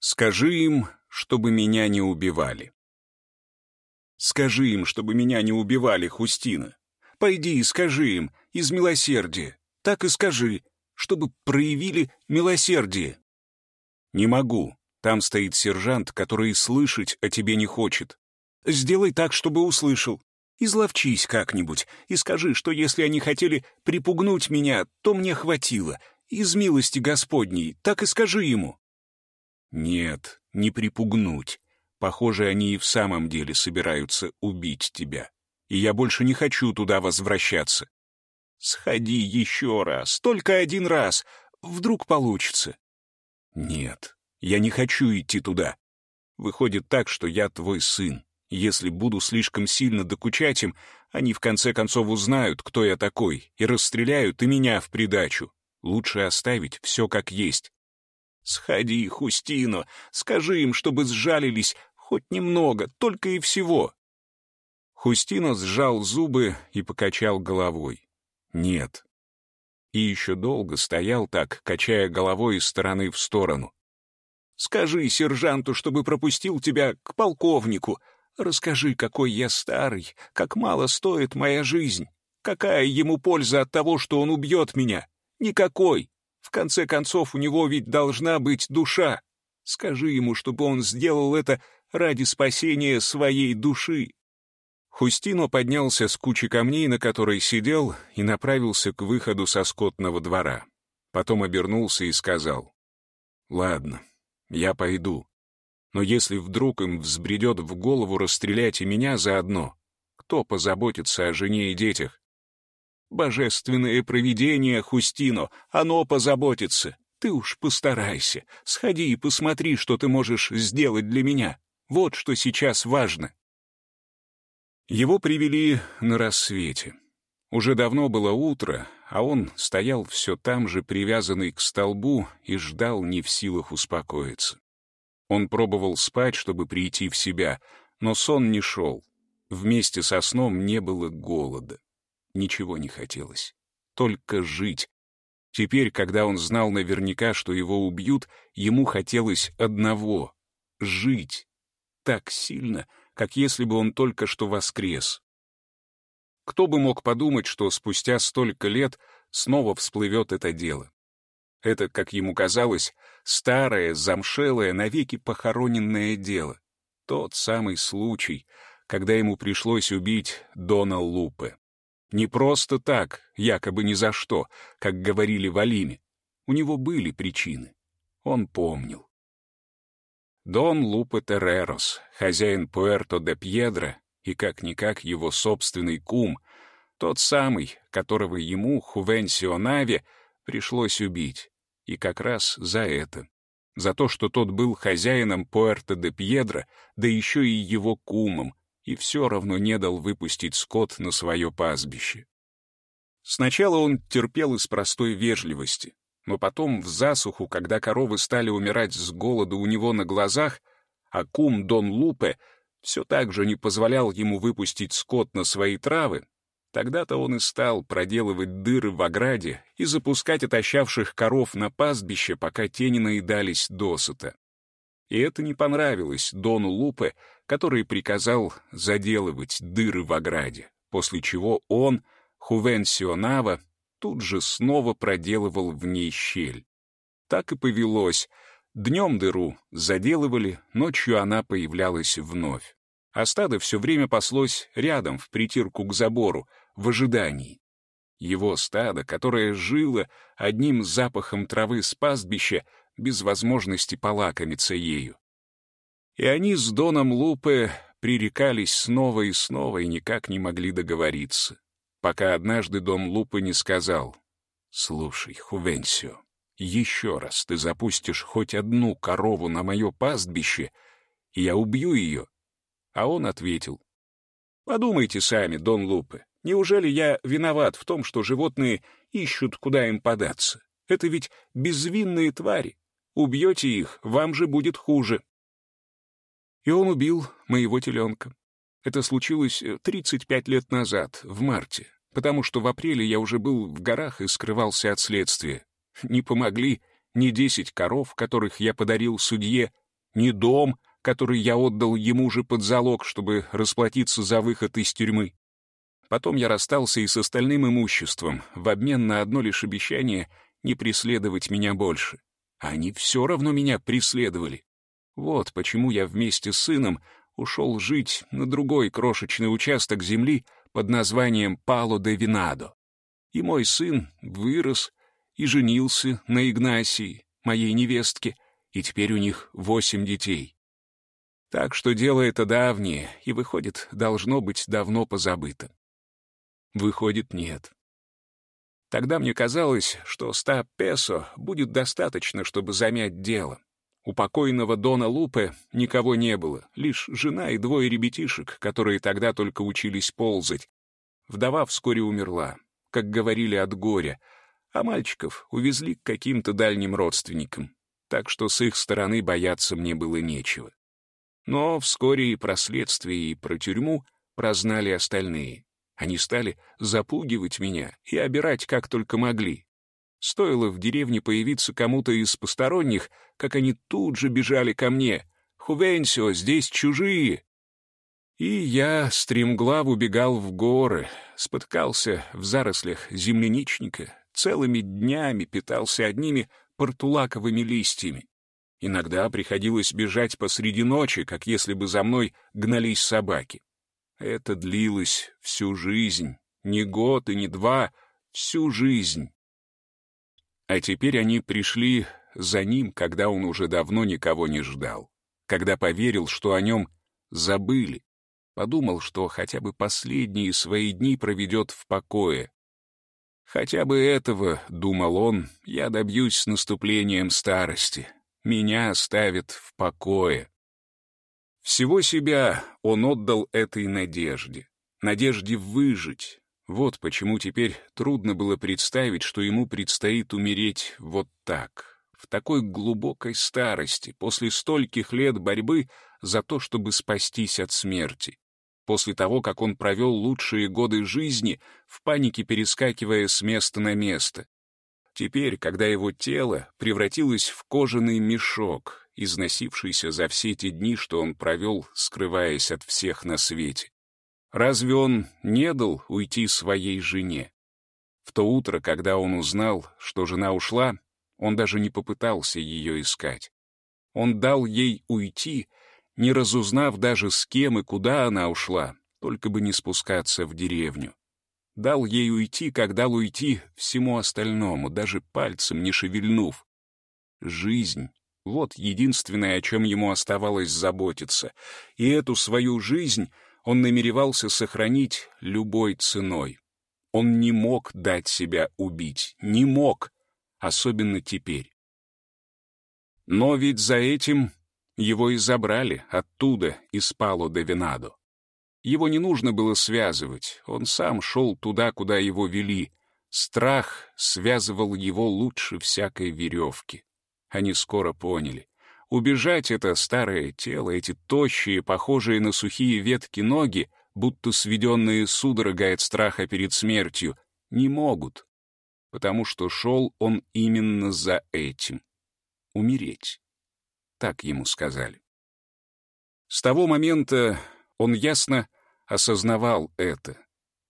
Скажи им, чтобы меня не убивали. Скажи им, чтобы меня не убивали, Хустина. Пойди и скажи им, из милосердия. Так и скажи, чтобы проявили милосердие. Не могу. Там стоит сержант, который слышать о тебе не хочет. Сделай так, чтобы услышал. Изловчись как-нибудь и скажи, что если они хотели припугнуть меня, то мне хватило. Из милости Господней, так и скажи ему. Нет, не припугнуть. Похоже, они и в самом деле собираются убить тебя. И я больше не хочу туда возвращаться. Сходи еще раз, только один раз. Вдруг получится. Нет, я не хочу идти туда. Выходит так, что я твой сын. Если буду слишком сильно докучать им, они в конце концов узнают, кто я такой, и расстреляют и меня в придачу. Лучше оставить все как есть. Сходи, Хустино, скажи им, чтобы сжалились хоть немного, только и всего. Хустино сжал зубы и покачал головой. Нет. И еще долго стоял так, качая головой из стороны в сторону. Скажи сержанту, чтобы пропустил тебя к полковнику. Расскажи, какой я старый, как мало стоит моя жизнь. Какая ему польза от того, что он убьет меня? Никакой. В конце концов, у него ведь должна быть душа. Скажи ему, чтобы он сделал это ради спасения своей души». Хустино поднялся с кучи камней, на которой сидел, и направился к выходу со скотного двора. Потом обернулся и сказал, «Ладно, я пойду. Но если вдруг им взбредет в голову расстрелять и меня заодно, кто позаботится о жене и детях? Божественное провидение, Хустино, оно позаботится. Ты уж постарайся. Сходи и посмотри, что ты можешь сделать для меня. Вот что сейчас важно. Его привели на рассвете. Уже давно было утро, а он стоял все там же, привязанный к столбу, и ждал не в силах успокоиться. Он пробовал спать, чтобы прийти в себя, но сон не шел. Вместе со сном не было голода. Ничего не хотелось. Только жить. Теперь, когда он знал наверняка, что его убьют, ему хотелось одного — жить. Так сильно, как если бы он только что воскрес. Кто бы мог подумать, что спустя столько лет снова всплывет это дело. Это, как ему казалось, старое, замшелое, навеки похороненное дело. Тот самый случай, когда ему пришлось убить Дона Лупе. Не просто так, якобы ни за что, как говорили в Алиме. У него были причины. Он помнил. Дон Лупе Терерос, хозяин Пуэрто де Пьедро и как-никак его собственный кум, тот самый, которого ему, Хувенсио Нави, пришлось убить. И как раз за это. За то, что тот был хозяином Пуэрто де Пьедро, да еще и его кумом, и все равно не дал выпустить скот на свое пастбище. Сначала он терпел из простой вежливости, но потом в засуху, когда коровы стали умирать с голоду у него на глазах, а кум Дон Лупе все так же не позволял ему выпустить скот на свои травы, тогда-то он и стал проделывать дыры в ограде и запускать отощавших коров на пастбище, пока те не наедались досыта. И это не понравилось Дону Лупе, который приказал заделывать дыры в ограде, после чего он, Хувенсио Нава, тут же снова проделывал в ней щель. Так и повелось. Днем дыру заделывали, ночью она появлялась вновь. А стадо все время паслось рядом, в притирку к забору, в ожидании. Его стадо, которое жило одним запахом травы с пастбища, без возможности полакомиться ею. И они с Доном Лупе пререкались снова и снова и никак не могли договориться, пока однажды Дон Лупе не сказал, «Слушай, Хувенсио, еще раз ты запустишь хоть одну корову на мое пастбище, и я убью ее». А он ответил, «Подумайте сами, Дон Лупе, неужели я виноват в том, что животные ищут, куда им податься? Это ведь безвинные твари. Убьете их, вам же будет хуже». И он убил моего теленка. Это случилось 35 э, лет назад, в марте, потому что в апреле я уже был в горах и скрывался от следствия. Не помогли ни десять коров, которых я подарил судье, ни дом, который я отдал ему же под залог, чтобы расплатиться за выход из тюрьмы. Потом я расстался и с остальным имуществом, в обмен на одно лишь обещание не преследовать меня больше. Они все равно меня преследовали. Вот почему я вместе с сыном ушел жить на другой крошечный участок земли под названием Пало де Винадо. И мой сын вырос и женился на Игнасии, моей невестке, и теперь у них восемь детей. Так что дело это давнее, и, выходит, должно быть давно позабыто. Выходит, нет. Тогда мне казалось, что ста песо будет достаточно, чтобы замять дело. У покойного Дона Лупе никого не было, лишь жена и двое ребятишек, которые тогда только учились ползать. Вдова вскоре умерла, как говорили от горя, а мальчиков увезли к каким-то дальним родственникам, так что с их стороны бояться мне было нечего. Но вскоре и про следствие, и про тюрьму прознали остальные. Они стали запугивать меня и обирать как только могли. Стоило в деревне появиться кому-то из посторонних, как они тут же бежали ко мне. «Хувенсио, здесь чужие!» И я стремглав убегал в горы, споткался в зарослях земляничника, целыми днями питался одними портулаковыми листьями. Иногда приходилось бежать посреди ночи, как если бы за мной гнались собаки. Это длилось всю жизнь, не год и не два, всю жизнь. А теперь они пришли за ним, когда он уже давно никого не ждал, когда поверил, что о нем забыли, подумал, что хотя бы последние свои дни проведет в покое. Хотя бы этого, думал он, я добьюсь с наступлением старости. Меня оставят в покое. Всего себя он отдал этой надежде, надежде выжить. Вот почему теперь трудно было представить, что ему предстоит умереть вот так, в такой глубокой старости, после стольких лет борьбы за то, чтобы спастись от смерти. После того, как он провел лучшие годы жизни, в панике перескакивая с места на место. Теперь, когда его тело превратилось в кожаный мешок, износившийся за все те дни, что он провел, скрываясь от всех на свете. Разве он не дал уйти своей жене? В то утро, когда он узнал, что жена ушла, он даже не попытался ее искать. Он дал ей уйти, не разузнав даже с кем и куда она ушла, только бы не спускаться в деревню. Дал ей уйти, как дал уйти всему остальному, даже пальцем не шевельнув. Жизнь вот единственное, о чем ему оставалось заботиться. И эту свою жизнь он намеревался сохранить любой ценой. Он не мог дать себя убить, не мог, особенно теперь. Но ведь за этим его и забрали оттуда, из Пало де Венадо. Его не нужно было связывать, он сам шел туда, куда его вели. Страх связывал его лучше всякой веревки. Они скоро поняли. Убежать это старое тело, эти тощие, похожие на сухие ветки ноги, будто сведенные судорогой от страха перед смертью, не могут, потому что шел он именно за этим — умереть. Так ему сказали. С того момента он ясно осознавал это.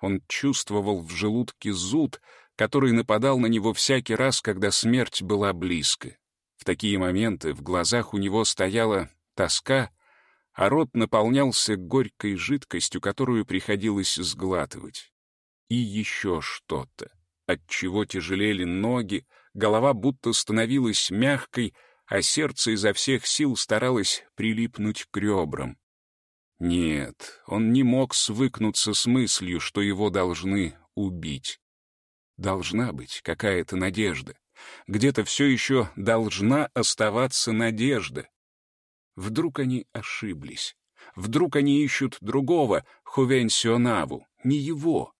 Он чувствовал в желудке зуд, который нападал на него всякий раз, когда смерть была близко. В такие моменты в глазах у него стояла тоска, а рот наполнялся горькой жидкостью, которую приходилось сглатывать. И еще что-то, от чего тяжелели ноги, голова будто становилась мягкой, а сердце изо всех сил старалось прилипнуть к ребрам. Нет, он не мог свыкнуться с мыслью, что его должны убить. Должна быть какая-то надежда где-то все еще должна оставаться надежда. Вдруг они ошиблись. Вдруг они ищут другого, Хувенсионаву, не его.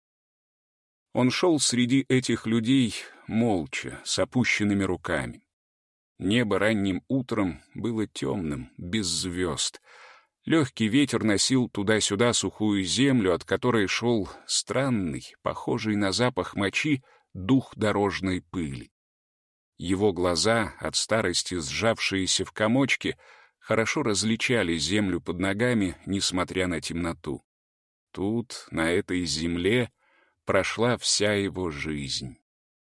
Он шел среди этих людей молча, с опущенными руками. Небо ранним утром было темным, без звезд. Легкий ветер носил туда-сюда сухую землю, от которой шел странный, похожий на запах мочи, дух дорожной пыли. Его глаза, от старости сжавшиеся в комочки, хорошо различали землю под ногами, несмотря на темноту. Тут, на этой земле, прошла вся его жизнь.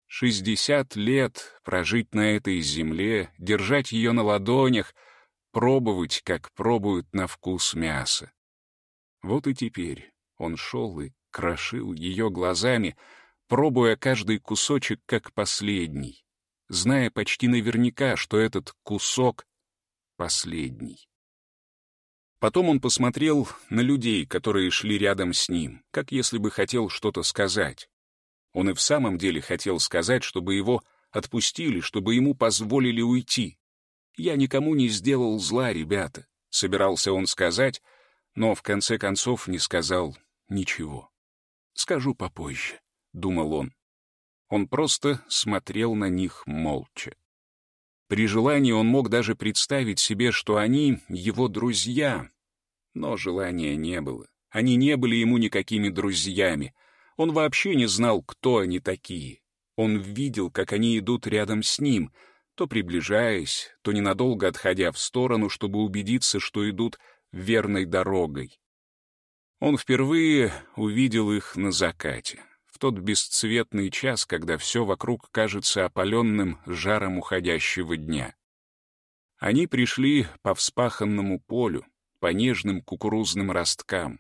Шестьдесят лет прожить на этой земле, держать ее на ладонях, пробовать, как пробуют на вкус мясо. Вот и теперь он шел и крошил ее глазами, пробуя каждый кусочек как последний, зная почти наверняка, что этот кусок последний. Потом он посмотрел на людей, которые шли рядом с ним, как если бы хотел что-то сказать. Он и в самом деле хотел сказать, чтобы его отпустили, чтобы ему позволили уйти. «Я никому не сделал зла, ребята», — собирался он сказать, но в конце концов не сказал ничего. «Скажу попозже», — думал он. Он просто смотрел на них молча. При желании он мог даже представить себе, что они его друзья, но желания не было. Они не были ему никакими друзьями — он вообще не знал, кто они такие. Он видел, как они идут рядом с ним, то приближаясь, то ненадолго отходя в сторону, чтобы убедиться, что идут верной дорогой. Он впервые увидел их на закате, в тот бесцветный час, когда все вокруг кажется опаленным жаром уходящего дня. Они пришли по вспаханному полю, по нежным кукурузным росткам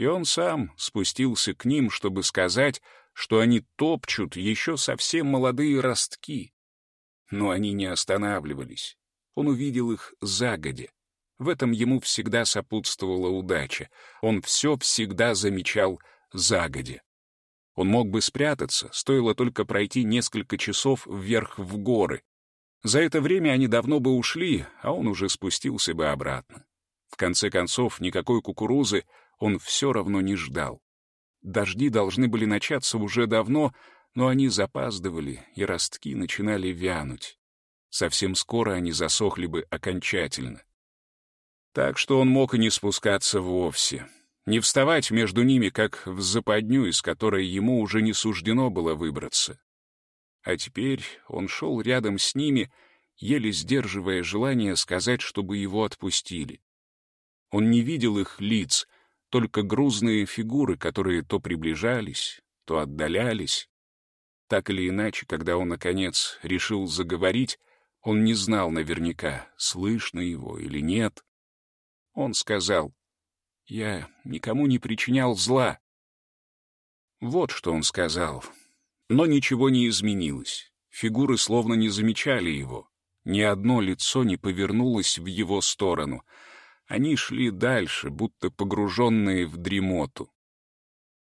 и он сам спустился к ним, чтобы сказать, что они топчут еще совсем молодые ростки. Но они не останавливались. Он увидел их загодя. В этом ему всегда сопутствовала удача. Он все всегда замечал загодя. Он мог бы спрятаться, стоило только пройти несколько часов вверх в горы. За это время они давно бы ушли, а он уже спустился бы обратно. В конце концов, никакой кукурузы он все равно не ждал. Дожди должны были начаться уже давно, но они запаздывали, и ростки начинали вянуть. Совсем скоро они засохли бы окончательно. Так что он мог и не спускаться вовсе, не вставать между ними, как в западню, из которой ему уже не суждено было выбраться. А теперь он шел рядом с ними, еле сдерживая желание сказать, чтобы его отпустили. Он не видел их лиц — только грузные фигуры, которые то приближались, то отдалялись. Так или иначе, когда он, наконец, решил заговорить, он не знал наверняка, слышно его или нет. Он сказал, «Я никому не причинял зла». Вот что он сказал. Но ничего не изменилось. Фигуры словно не замечали его. Ни одно лицо не повернулось в его сторону — они шли дальше, будто погруженные в дремоту.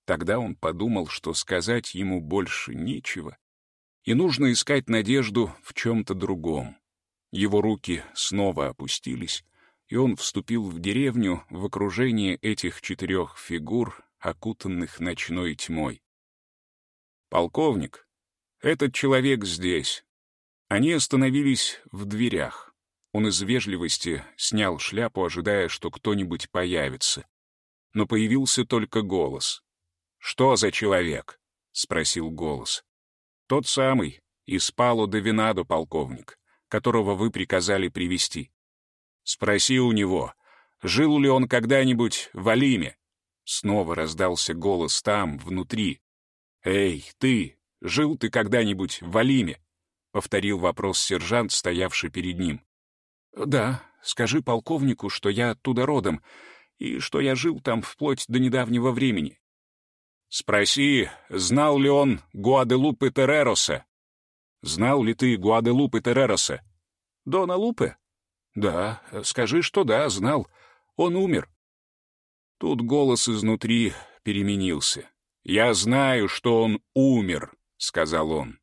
Тогда он подумал, что сказать ему больше нечего, и нужно искать надежду в чем-то другом. Его руки снова опустились, и он вступил в деревню в окружении этих четырех фигур, окутанных ночной тьмой. «Полковник, этот человек здесь». Они остановились в дверях. Он из вежливости снял шляпу, ожидая, что кто-нибудь появится. Но появился только голос. «Что за человек?» — спросил голос. «Тот самый, из Пало де Винадо, полковник, которого вы приказали привести. Спроси у него, жил ли он когда-нибудь в Алиме?» Снова раздался голос там, внутри. «Эй, ты, жил ты когда-нибудь в Алиме?» — повторил вопрос сержант, стоявший перед ним. «Да, скажи полковнику, что я оттуда родом, и что я жил там вплоть до недавнего времени». «Спроси, знал ли он Гуаделупе Терероса?» «Знал ли ты Гуаделупе Терероса?» «Дона Лупе?» «Да, скажи, что да, знал. Он умер». Тут голос изнутри переменился. «Я знаю, что он умер», — сказал он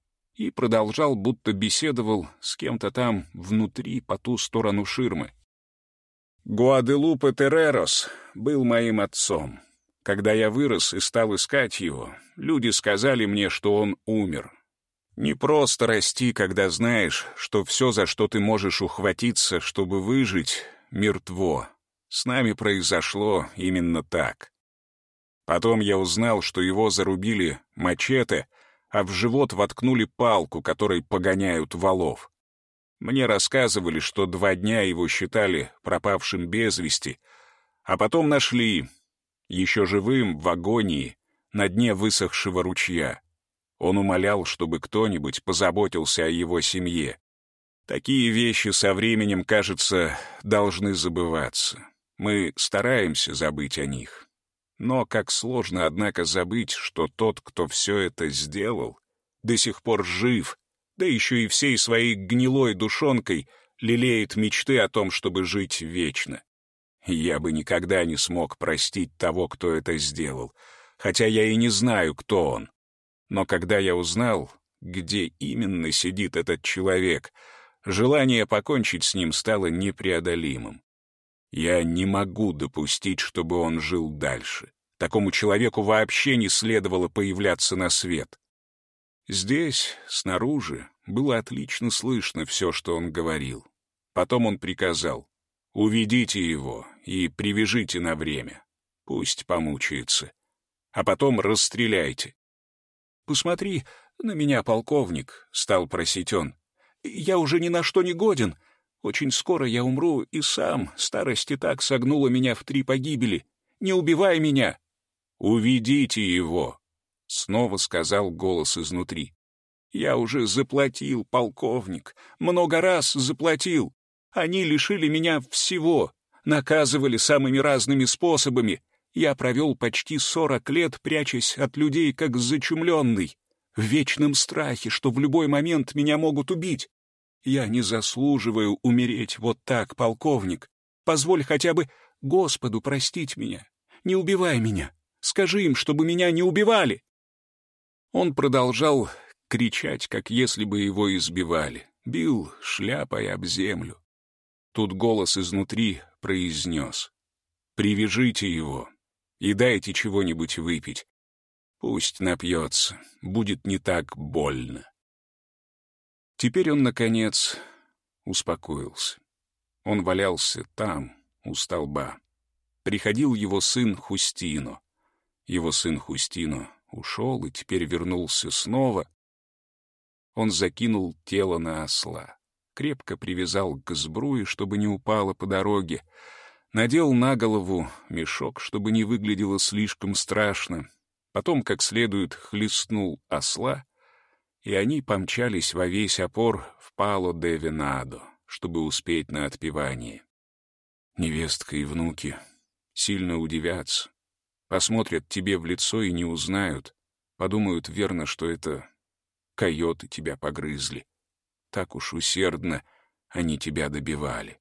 и продолжал, будто беседовал с кем-то там внутри, по ту сторону ширмы. Гуаделупе Терерос был моим отцом. Когда я вырос и стал искать его, люди сказали мне, что он умер. Не просто расти, когда знаешь, что все, за что ты можешь ухватиться, чтобы выжить, мертво. С нами произошло именно так. Потом я узнал, что его зарубили мачете — а в живот воткнули палку, которой погоняют валов. Мне рассказывали, что два дня его считали пропавшим без вести, а потом нашли, еще живым, в агонии, на дне высохшего ручья. Он умолял, чтобы кто-нибудь позаботился о его семье. Такие вещи со временем, кажется, должны забываться. Мы стараемся забыть о них. Но как сложно, однако, забыть, что тот, кто все это сделал, до сих пор жив, да еще и всей своей гнилой душонкой лелеет мечты о том, чтобы жить вечно. Я бы никогда не смог простить того, кто это сделал, хотя я и не знаю, кто он. Но когда я узнал, где именно сидит этот человек, желание покончить с ним стало непреодолимым. Я не могу допустить, чтобы он жил дальше. Такому человеку вообще не следовало появляться на свет. Здесь, снаружи, было отлично слышно все, что он говорил. Потом он приказал, «Уведите его и привяжите на время. Пусть помучается. А потом расстреляйте». «Посмотри на меня, полковник», — стал просить он. «Я уже ни на что не годен. Очень скоро я умру, и сам старость и так согнула меня в три погибели. Не убивай меня!» «Уведите его!» — снова сказал голос изнутри. «Я уже заплатил, полковник, много раз заплатил. Они лишили меня всего, наказывали самыми разными способами. Я провел почти сорок лет, прячась от людей, как зачумленный, в вечном страхе, что в любой момент меня могут убить. Я не заслуживаю умереть вот так, полковник. Позволь хотя бы Господу простить меня. Не убивай меня. Скажи им, чтобы меня не убивали!» Он продолжал кричать, как если бы его избивали. Бил шляпой об землю. Тут голос изнутри произнес. «Привяжите его и дайте чего-нибудь выпить. Пусть напьется, будет не так больно». Теперь он, наконец, успокоился. Он валялся там, у столба. Приходил его сын Хустино. Его сын Хустино ушел и теперь вернулся снова. Он закинул тело на осла, крепко привязал к сбруе, чтобы не упало по дороге, надел на голову мешок, чтобы не выглядело слишком страшно, потом как следует хлестнул осла, и они помчались во весь опор в Пало де Венадо, чтобы успеть на отпевание. Невестка и внуки сильно удивятся, Посмотрят тебе в лицо и не узнают. Подумают верно, что это койоты тебя погрызли. Так уж усердно они тебя добивали.